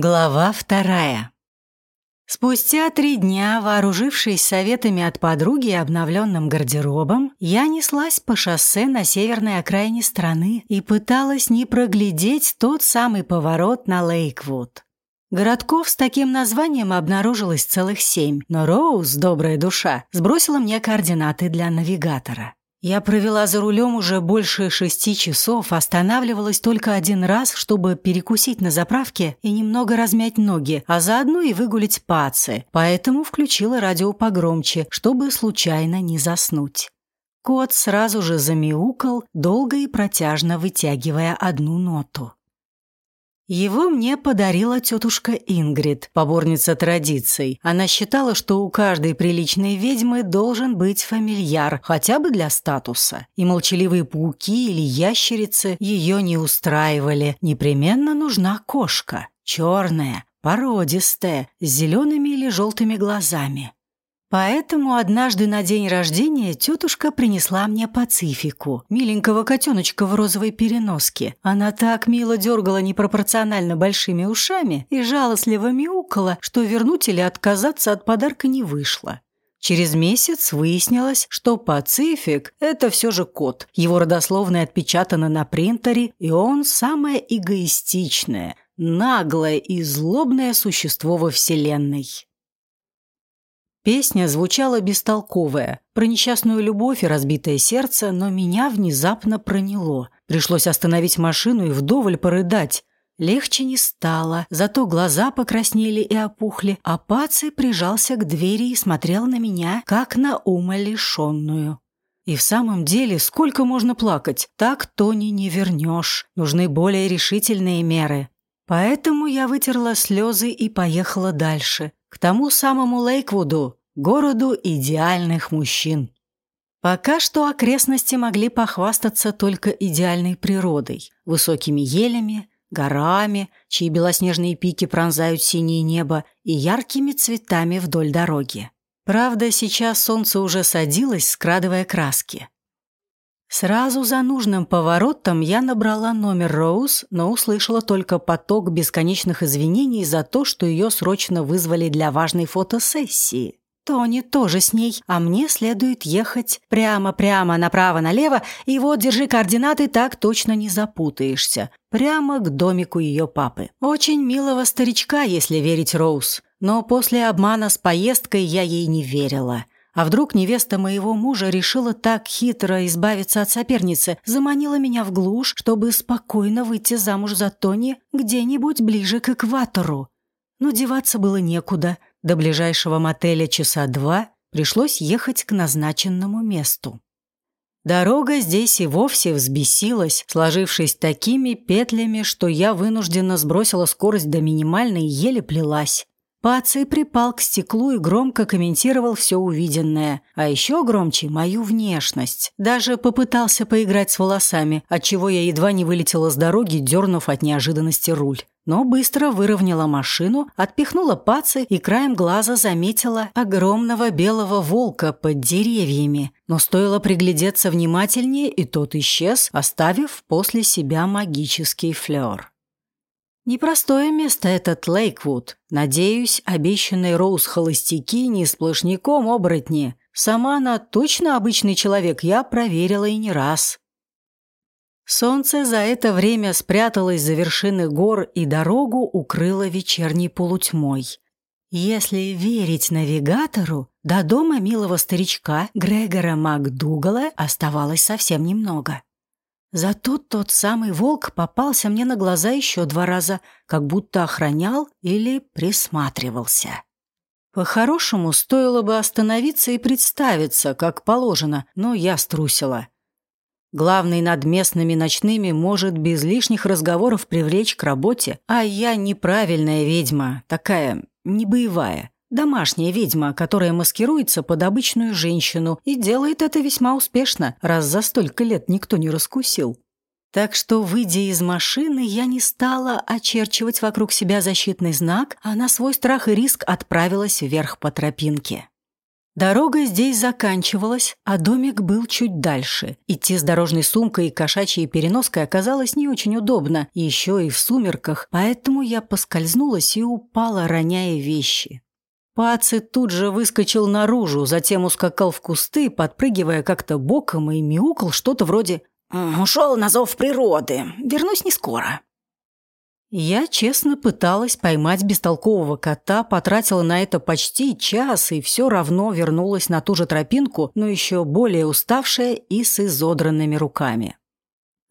Глава вторая. Спустя три дня, вооружившись советами от подруги и обновленным гардеробом, я неслась по шоссе на северной окраине страны и пыталась не проглядеть тот самый поворот на Лейквуд. Городков с таким названием обнаружилось целых семь, но Роуз, добрая душа, сбросила мне координаты для навигатора. Я провела за рулем уже больше шести часов, останавливалась только один раз, чтобы перекусить на заправке и немного размять ноги, а заодно и выгулить пацы, поэтому включила радио погромче, чтобы случайно не заснуть. Кот сразу же замяукал, долго и протяжно вытягивая одну ноту. Его мне подарила тетушка Ингрид, поборница традиций. Она считала, что у каждой приличной ведьмы должен быть фамильяр, хотя бы для статуса. И молчаливые пауки или ящерицы ее не устраивали. Непременно нужна кошка. Черная, породистая, с зелеными или желтыми глазами. Поэтому однажды на день рождения тетушка принесла мне Пацифику, миленького котеночка в розовой переноске. Она так мило дергала непропорционально большими ушами и жалостливо мяукала, что вернуть или отказаться от подарка не вышло. Через месяц выяснилось, что Пацифик – это все же кот. Его родословное отпечатано на принтере, и он самое эгоистичное, наглое и злобное существо во Вселенной. Песня звучала бестолковая, про несчастную любовь и разбитое сердце, но меня внезапно проняло. Пришлось остановить машину и вдоволь порыдать. Легче не стало, зато глаза покраснели и опухли, а Паци прижался к двери и смотрел на меня, как на умалишенную. И в самом деле, сколько можно плакать? Так Тони не вернешь. Нужны более решительные меры. Поэтому я вытерла слезы и поехала дальше, к тому самому Лейквуду, городу идеальных мужчин. Пока что окрестности могли похвастаться только идеальной природой, высокими елями, горами, чьи белоснежные пики пронзают синее небо, и яркими цветами вдоль дороги. Правда, сейчас солнце уже садилось, скрадывая краски. Сразу за нужным поворотом я набрала номер Роуз, но услышала только поток бесконечных извинений за то, что ее срочно вызвали для важной фотосессии. Тони тоже с ней, а мне следует ехать прямо-прямо направо-налево, и вот держи координаты, так точно не запутаешься. Прямо к домику ее папы. Очень милого старичка, если верить Роуз. Но после обмана с поездкой я ей не верила. А вдруг невеста моего мужа решила так хитро избавиться от соперницы, заманила меня в глушь, чтобы спокойно выйти замуж за Тони где-нибудь ближе к экватору? Но деваться было некуда – до ближайшего мотеля часа два пришлось ехать к назначенному месту. Дорога здесь и вовсе взбесилась, сложившись такими петлями, что я вынужденно сбросила скорость до минимальной и еле плелась. Паций припал к стеклу и громко комментировал все увиденное, а еще громче мою внешность. Даже попытался поиграть с волосами, отчего я едва не вылетела с дороги, дернув от неожиданности руль но быстро выровняла машину, отпихнула пацы и краем глаза заметила огромного белого волка под деревьями. Но стоило приглядеться внимательнее, и тот исчез, оставив после себя магический флёр. Непростое место этот Лейквуд. Надеюсь, обещанный Роуз холостяки не сплошняком оборотни. Сама она точно обычный человек, я проверила и не раз. Солнце за это время спряталось за вершины гор и дорогу укрыло вечерней полутьмой. Если верить навигатору, до дома милого старичка Грегора МакДугала оставалось совсем немного. Зато тот самый волк попался мне на глаза еще два раза, как будто охранял или присматривался. По-хорошему, стоило бы остановиться и представиться, как положено, но я струсила. Главный над местными ночными может без лишних разговоров привлечь к работе, а я неправильная ведьма, такая небоевая. Домашняя ведьма, которая маскируется под обычную женщину и делает это весьма успешно, раз за столько лет никто не раскусил. Так что, выйдя из машины, я не стала очерчивать вокруг себя защитный знак, а на свой страх и риск отправилась вверх по тропинке. Дорога здесь заканчивалась, а домик был чуть дальше. Идти с дорожной сумкой и кошачьей переноской оказалось не очень удобно, еще и в сумерках, поэтому я поскользнулась и упала, роняя вещи. Паци тут же выскочил наружу, затем ускакал в кусты, подпрыгивая как-то боком и мяукал что-то вроде «Ушел на зов природы, вернусь не скоро». Я честно пыталась поймать бестолкового кота, потратила на это почти час и все равно вернулась на ту же тропинку, но еще более уставшая и с изодранными руками.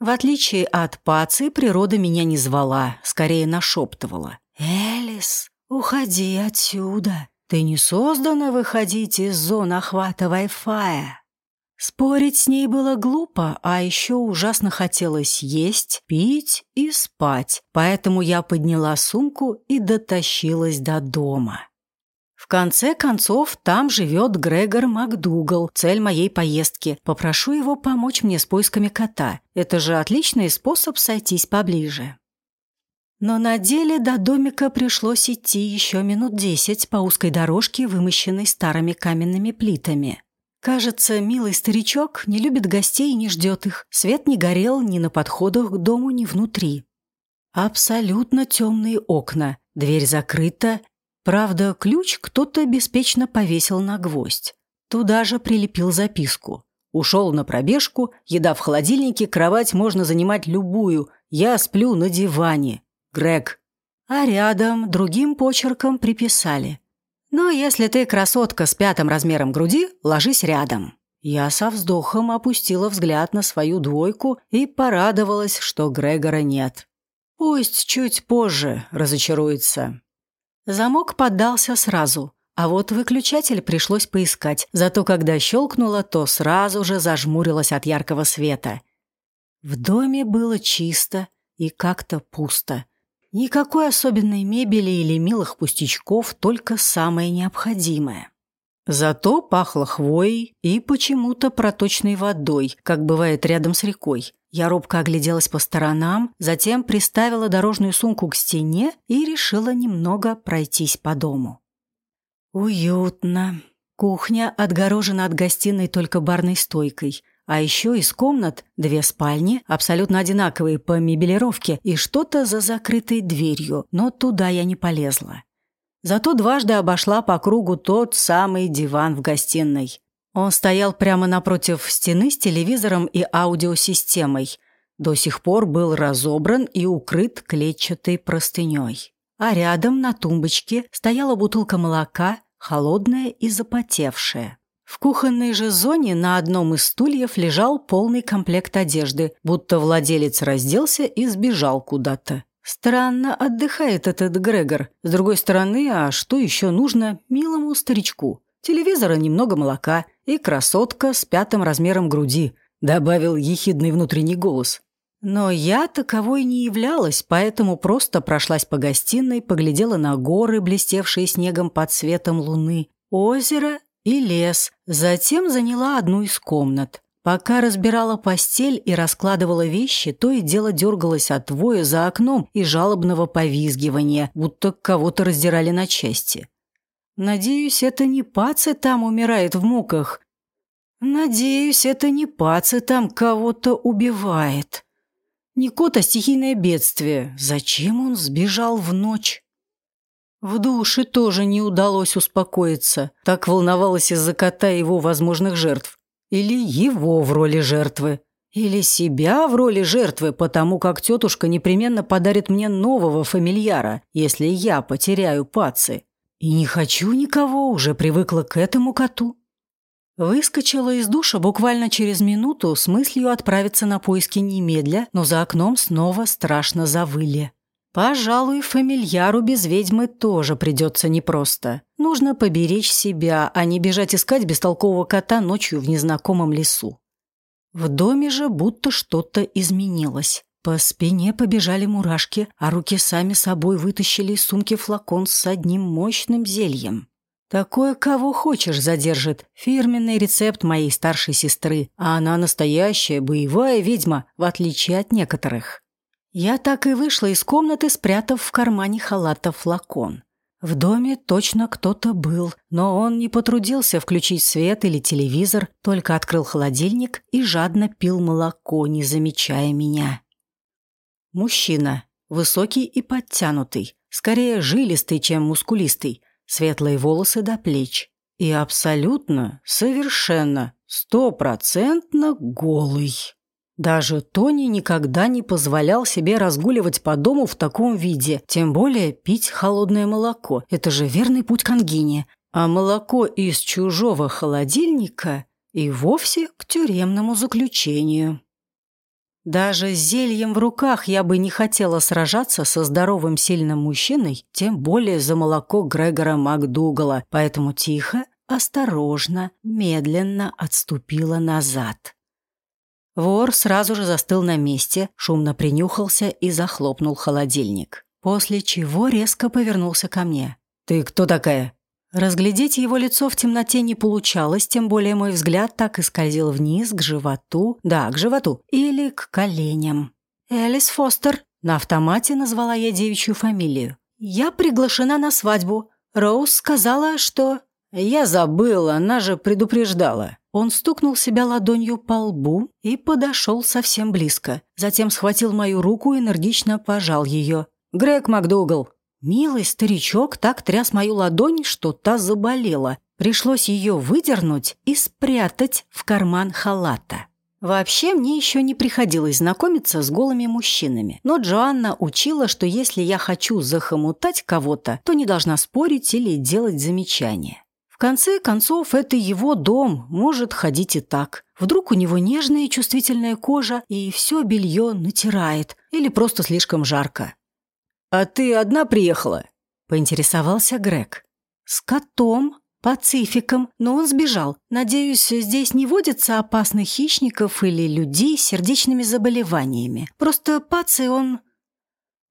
В отличие от Паци, природа меня не звала, скорее нашептывала. «Элис, уходи отсюда. Ты не создана выходить из зон охвата Wi-Fi». Спорить с ней было глупо, а еще ужасно хотелось есть, пить и спать, поэтому я подняла сумку и дотащилась до дома. В конце концов, там живет Грегор МакДугал, цель моей поездки. Попрошу его помочь мне с поисками кота. Это же отличный способ сойтись поближе. Но на деле до домика пришлось идти еще минут десять по узкой дорожке, вымощенной старыми каменными плитами. Кажется, милый старичок не любит гостей и не ждет их. Свет не горел ни на подходах к дому, ни внутри. Абсолютно темные окна, дверь закрыта. Правда, ключ кто-то беспечно повесил на гвоздь. Туда же прилепил записку. Ушел на пробежку, еда в холодильнике, кровать можно занимать любую. Я сплю на диване. Грег. А рядом другим почерком приписали. Но если ты красотка с пятым размером груди, ложись рядом. Я со вздохом опустила взгляд на свою двойку и порадовалась, что Грегора нет. Пусть чуть позже разочаруется. Замок поддался сразу, а вот выключатель пришлось поискать, зато когда щелкнуло, то сразу же зажмурилась от яркого света. В доме было чисто и как-то пусто – Никакой особенной мебели или милых пустячков, только самое необходимое. Зато пахло хвоей и почему-то проточной водой, как бывает рядом с рекой. Я робко огляделась по сторонам, затем приставила дорожную сумку к стене и решила немного пройтись по дому. Уютно. Кухня отгорожена от гостиной только барной стойкой – а еще из комнат две спальни, абсолютно одинаковые по мебелировке, и что-то за закрытой дверью, но туда я не полезла. Зато дважды обошла по кругу тот самый диван в гостиной. Он стоял прямо напротив стены с телевизором и аудиосистемой. До сих пор был разобран и укрыт клетчатой простыней. А рядом на тумбочке стояла бутылка молока, холодная и запотевшая. В кухонной же зоне на одном из стульев лежал полный комплект одежды, будто владелец разделся и сбежал куда-то. Странно отдыхает этот Грегор. С другой стороны, а что еще нужно милому старичку? Телевизора немного молока и красотка с пятым размером груди, добавил ехидный внутренний голос. Но я таковой не являлась, поэтому просто прошлась по гостиной, поглядела на горы, блестевшие снегом под светом луны, озеро и лес, затем заняла одну из комнат. Пока разбирала постель и раскладывала вещи, то и дело дергалась от воя за окном и жалобного повизгивания, будто кого-то раздирали на части. Надеюсь, это не Паци там умирает в муках. Надеюсь, это не Паци там кого-то убивает. Не кот, а стихийное бедствие. Зачем он сбежал в ночь? В душе тоже не удалось успокоиться. Так волновалась из-за кота его возможных жертв. Или его в роли жертвы. Или себя в роли жертвы, потому как тетушка непременно подарит мне нового фамильяра, если я потеряю пацы. И не хочу никого, уже привыкла к этому коту. Выскочила из душа буквально через минуту с мыслью отправиться на поиски немедля, но за окном снова страшно завыли. Пожалуй, фамильяру без ведьмы тоже придется непросто. Нужно поберечь себя, а не бежать искать бестолкового кота ночью в незнакомом лесу. В доме же будто что-то изменилось. По спине побежали мурашки, а руки сами собой вытащили из сумки флакон с одним мощным зельем. Такое кого хочешь задержит. Фирменный рецепт моей старшей сестры, а она настоящая боевая ведьма, в отличие от некоторых. Я так и вышла из комнаты, спрятав в кармане халата флакон. В доме точно кто-то был, но он не потрудился включить свет или телевизор, только открыл холодильник и жадно пил молоко, не замечая меня. Мужчина. Высокий и подтянутый. Скорее жилистый, чем мускулистый. Светлые волосы до плеч. И абсолютно, совершенно, стопроцентно голый. Даже Тони никогда не позволял себе разгуливать по дому в таком виде, тем более пить холодное молоко. Это же верный путь к ангине. А молоко из чужого холодильника и вовсе к тюремному заключению. Даже с зельем в руках я бы не хотела сражаться со здоровым сильным мужчиной, тем более за молоко Грегора МакДугала, поэтому тихо, осторожно, медленно отступила назад. Вор сразу же застыл на месте, шумно принюхался и захлопнул холодильник. После чего резко повернулся ко мне. «Ты кто такая?» Разглядеть его лицо в темноте не получалось, тем более мой взгляд так и скользил вниз, к животу, да, к животу, или к коленям. «Элис Фостер», на автомате назвала я девичью фамилию. «Я приглашена на свадьбу. Роуз сказала, что...» «Я забыл, она же предупреждала». Он стукнул себя ладонью по лбу и подошел совсем близко. Затем схватил мою руку и энергично пожал ее. «Грег МакДугал». Милый старичок так тряс мою ладонь, что та заболела. Пришлось ее выдернуть и спрятать в карман халата. Вообще, мне еще не приходилось знакомиться с голыми мужчинами. Но Джоанна учила, что если я хочу захомутать кого-то, то не должна спорить или делать замечания. В конце концов, это его дом, может ходить и так. Вдруг у него нежная и чувствительная кожа, и все белье натирает, или просто слишком жарко. «А ты одна приехала?» – поинтересовался Грег. «С котом, пацификом, но он сбежал. Надеюсь, здесь не водится опасных хищников или людей с сердечными заболеваниями. Просто паци он...»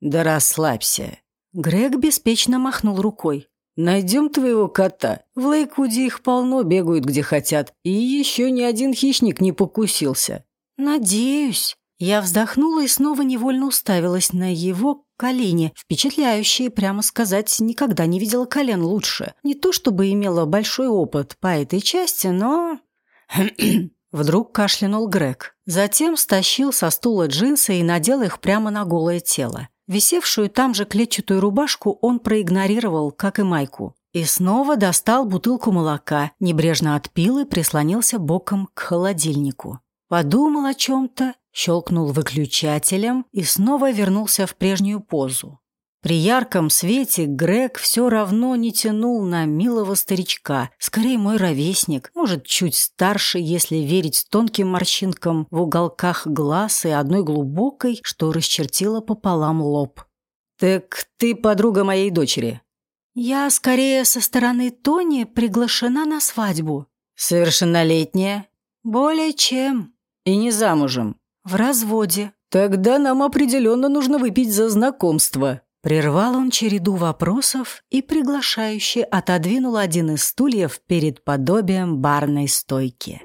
«Да расслабься». Грег беспечно махнул рукой. Найдем твоего кота. В Лейквуде их полно, бегают где хотят. И еще ни один хищник не покусился. Надеюсь. Я вздохнула и снова невольно уставилась на его колени, впечатляющие, прямо сказать, никогда не видела колен лучше. Не то чтобы имела большой опыт по этой части, но... Вдруг кашлянул Грег. Затем стащил со стула джинсы и надел их прямо на голое тело. Висевшую там же клетчатую рубашку он проигнорировал, как и майку. И снова достал бутылку молока, небрежно отпил и прислонился боком к холодильнику. Подумал о чем-то, щелкнул выключателем и снова вернулся в прежнюю позу. При ярком свете Грег все равно не тянул на милого старичка, скорее мой ровесник, может, чуть старше, если верить тонким морщинкам в уголках глаз и одной глубокой, что расчертила пополам лоб. «Так ты подруга моей дочери?» «Я скорее со стороны Тони приглашена на свадьбу». «Совершеннолетняя?» «Более чем». «И не замужем?» «В разводе». «Тогда нам определенно нужно выпить за знакомство». Прервал он череду вопросов и приглашающе отодвинул один из стульев перед подобием барной стойки.